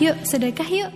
Yuk sedekah yuk.